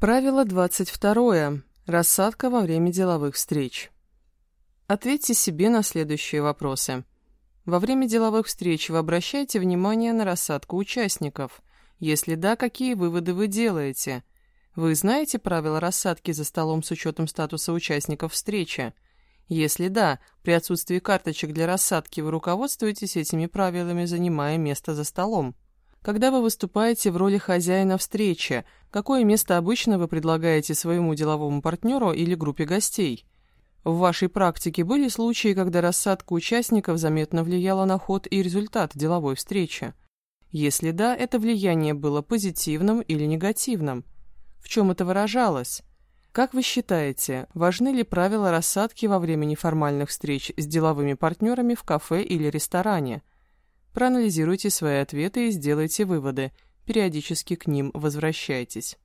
Правило 22. Рассадка во время деловых встреч. Ответьте себе на следующие вопросы. Во время деловых встреч вы обращаете внимание на рассадку участников? Если да, какие выводы вы делаете? Вы знаете правила рассадки за столом с учетом статуса участников встречи? Если да, при отсутствии карточек для рассадки вы руководствуетесь этими правилами, занимая место за столом. Когда вы выступаете в роли хозяина встречи, какое место обычно вы предлагаете своему деловому партнеру или группе гостей? В вашей практике были случаи, когда рассадка участников заметно влияла на ход и результат деловой встречи? Если да, это влияние было позитивным или негативным? В чем это выражалось? Как вы считаете, важны ли правила рассадки во время неформальных встреч с деловыми партнерами в кафе или ресторане? Проанализируйте свои ответы и сделайте выводы. Периодически к ним возвращайтесь.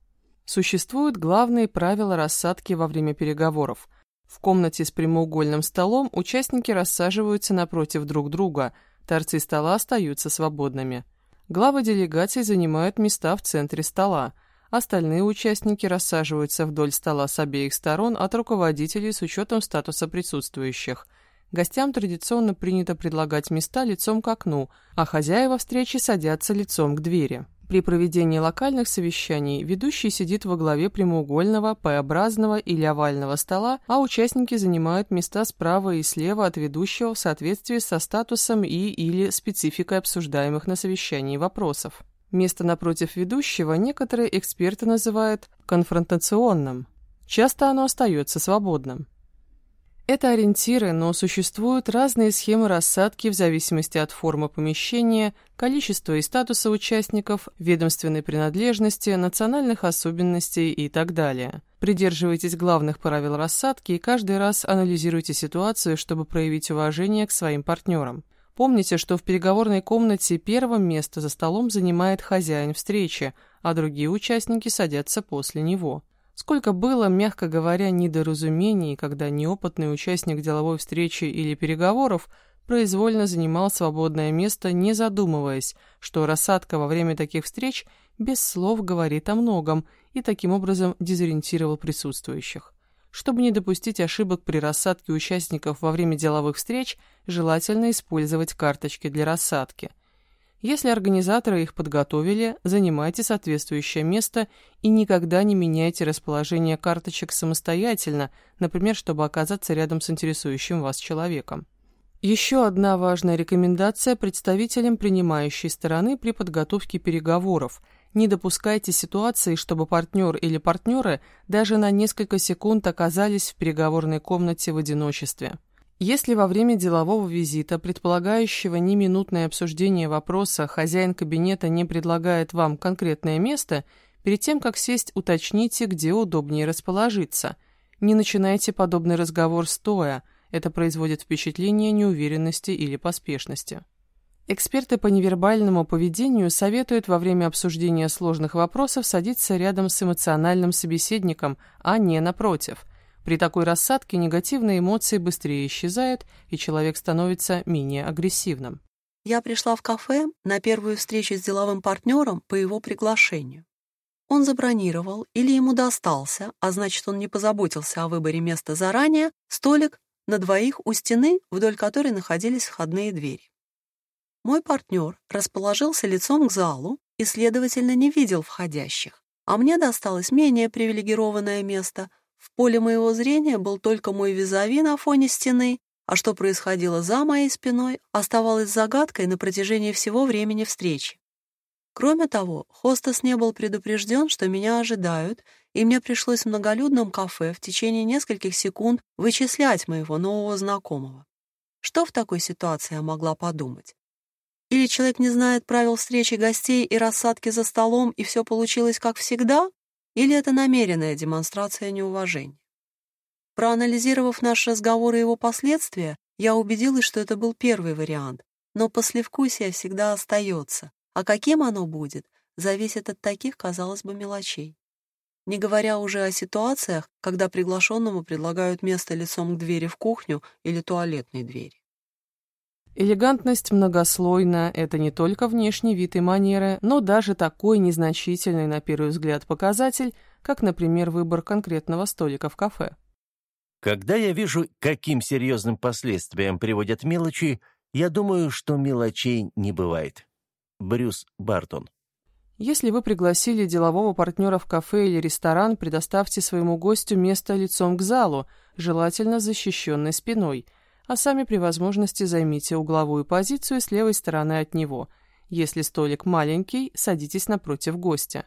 Существуют главные правила рассадки во время переговоров. В комнате с прямоугольным столом участники рассаживаются напротив друг друга, торцы стола остаются свободными. Главы делегаций занимают места в центре стола. Остальные участники рассаживаются вдоль стола с обеих сторон от руководителей с учетом статуса присутствующих. Гостям традиционно принято предлагать места лицом к окну, а хозяева встречи садятся лицом к двери. При проведении локальных совещаний ведущий сидит во главе прямоугольного, П-образного или овального стола, а участники занимают места справа и слева от ведущего в соответствии со статусом и или спецификой обсуждаемых на совещании вопросов. Место напротив ведущего некоторые эксперты называют конфронтационным. Часто оно остается свободным. Это ориентиры, но существуют разные схемы рассадки в зависимости от формы помещения, количества и статуса участников, ведомственной принадлежности, национальных особенностей и так далее. Придерживайтесь главных правил рассадки и каждый раз анализируйте ситуацию, чтобы проявить уважение к своим партнерам. Помните, что в переговорной комнате первым место за столом занимает хозяин встречи, а другие участники садятся после него. Сколько было, мягко говоря, недоразумений, когда неопытный участник деловой встречи или переговоров произвольно занимал свободное место, не задумываясь, что рассадка во время таких встреч без слов говорит о многом и таким образом дезориентировал присутствующих. Чтобы не допустить ошибок при рассадке участников во время деловых встреч, желательно использовать карточки для рассадки – если организаторы их подготовили, занимайте соответствующее место и никогда не меняйте расположение карточек самостоятельно, например, чтобы оказаться рядом с интересующим вас человеком. Еще одна важная рекомендация представителям принимающей стороны при подготовке переговоров. Не допускайте ситуации, чтобы партнер или партнеры даже на несколько секунд оказались в переговорной комнате в одиночестве. Если во время делового визита, предполагающего неминутное обсуждение вопроса, хозяин кабинета не предлагает вам конкретное место, перед тем, как сесть, уточните, где удобнее расположиться. Не начинайте подобный разговор стоя, это производит впечатление неуверенности или поспешности. Эксперты по невербальному поведению советуют во время обсуждения сложных вопросов садиться рядом с эмоциональным собеседником, а не напротив – при такой рассадке негативные эмоции быстрее исчезают, и человек становится менее агрессивным. Я пришла в кафе на первую встречу с деловым партнером по его приглашению. Он забронировал или ему достался, а значит, он не позаботился о выборе места заранее, столик на двоих у стены, вдоль которой находились входные двери. Мой партнер расположился лицом к залу и, следовательно, не видел входящих, а мне досталось менее привилегированное место — в поле моего зрения был только мой визави на фоне стены, а что происходило за моей спиной, оставалось загадкой на протяжении всего времени встречи. Кроме того, хостес не был предупрежден, что меня ожидают, и мне пришлось в многолюдном кафе в течение нескольких секунд вычислять моего нового знакомого. Что в такой ситуации я могла подумать? Или человек не знает правил встречи гостей и рассадки за столом, и все получилось как всегда? Или это намеренная демонстрация неуважения? Проанализировав наш разговор и его последствия, я убедилась, что это был первый вариант, но послевкусие всегда остается, а каким оно будет, зависит от таких, казалось бы, мелочей. Не говоря уже о ситуациях, когда приглашенному предлагают место лицом к двери в кухню или туалетной двери. Элегантность многослойна – это не только внешний вид и манеры, но даже такой незначительный на первый взгляд показатель, как, например, выбор конкретного столика в кафе. Когда я вижу, каким серьезным последствиям приводят мелочи, я думаю, что мелочей не бывает. Брюс Бартон если вы пригласили делового партнера в кафе или ресторан, предоставьте своему гостю место лицом к залу, желательно защищенной спиной, а сами при возможности займите угловую позицию с левой стороны от него. Если столик маленький, садитесь напротив гостя.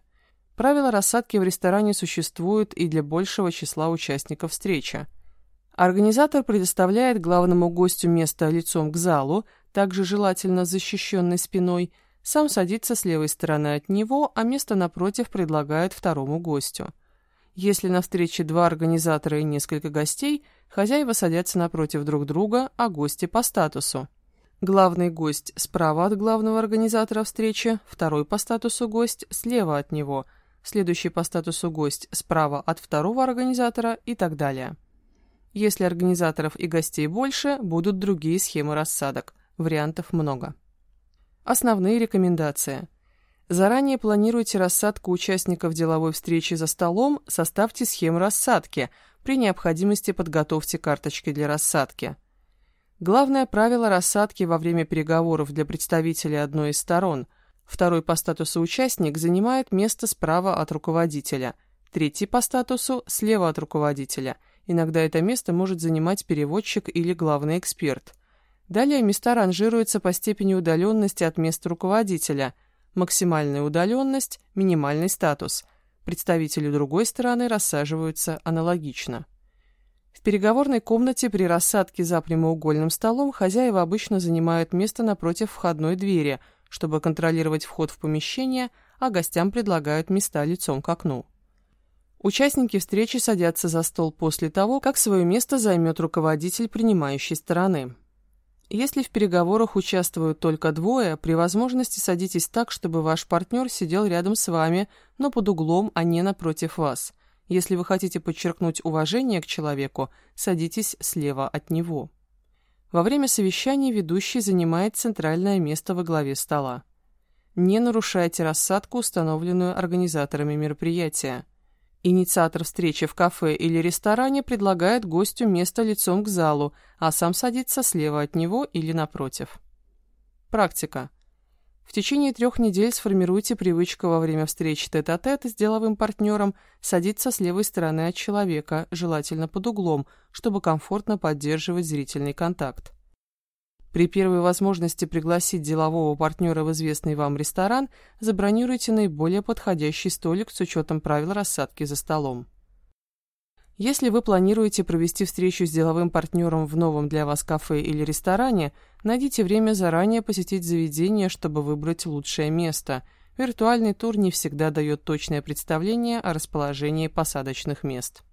Правила рассадки в ресторане существуют и для большего числа участников встречи. Организатор предоставляет главному гостю место лицом к залу, также желательно защищенной спиной – сам садится с левой стороны от него, а место напротив предлагает второму гостю. Если на встрече два организатора и несколько гостей, хозяева садятся напротив друг друга, а гости по статусу. Главный гость справа от главного организатора встречи, второй по статусу гость слева от него, следующий по статусу гость справа от второго организатора и так далее. Если организаторов и гостей больше, будут другие схемы рассадок. Вариантов много. Основные рекомендации. Заранее планируйте рассадку участников деловой встречи за столом, составьте схему рассадки, при необходимости подготовьте карточки для рассадки. Главное правило рассадки во время переговоров для представителей одной из сторон. Второй по статусу участник занимает место справа от руководителя, третий по статусу слева от руководителя. Иногда это место может занимать переводчик или главный эксперт. Далее места ранжируются по степени удаленности от места руководителя. Максимальная удаленность, минимальный статус. Представители другой стороны рассаживаются аналогично. В переговорной комнате при рассадке за прямоугольным столом хозяева обычно занимают место напротив входной двери, чтобы контролировать вход в помещение, а гостям предлагают места лицом к окну. Участники встречи садятся за стол после того, как свое место займет руководитель принимающей стороны. Если в переговорах участвуют только двое, при возможности садитесь так, чтобы ваш партнер сидел рядом с вами, но под углом, а не напротив вас. Если вы хотите подчеркнуть уважение к человеку, садитесь слева от него. Во время совещания ведущий занимает центральное место во главе стола. Не нарушайте рассадку, установленную организаторами мероприятия. Инициатор встречи в кафе или ресторане предлагает гостю место лицом к залу, а сам садится слева от него или напротив. Практика. В течение трех недель сформируйте привычку во время встреч тет-а-тет -тет с деловым партнером садиться с левой стороны от человека, желательно под углом, чтобы комфортно поддерживать зрительный контакт. При первой возможности пригласить делового партнера в известный вам ресторан, забронируйте наиболее подходящий столик с учетом правил рассадки за столом. Если вы планируете провести встречу с деловым партнером в новом для вас кафе или ресторане, найдите время заранее посетить заведение, чтобы выбрать лучшее место. Виртуальный тур не всегда дает точное представление о расположении посадочных мест.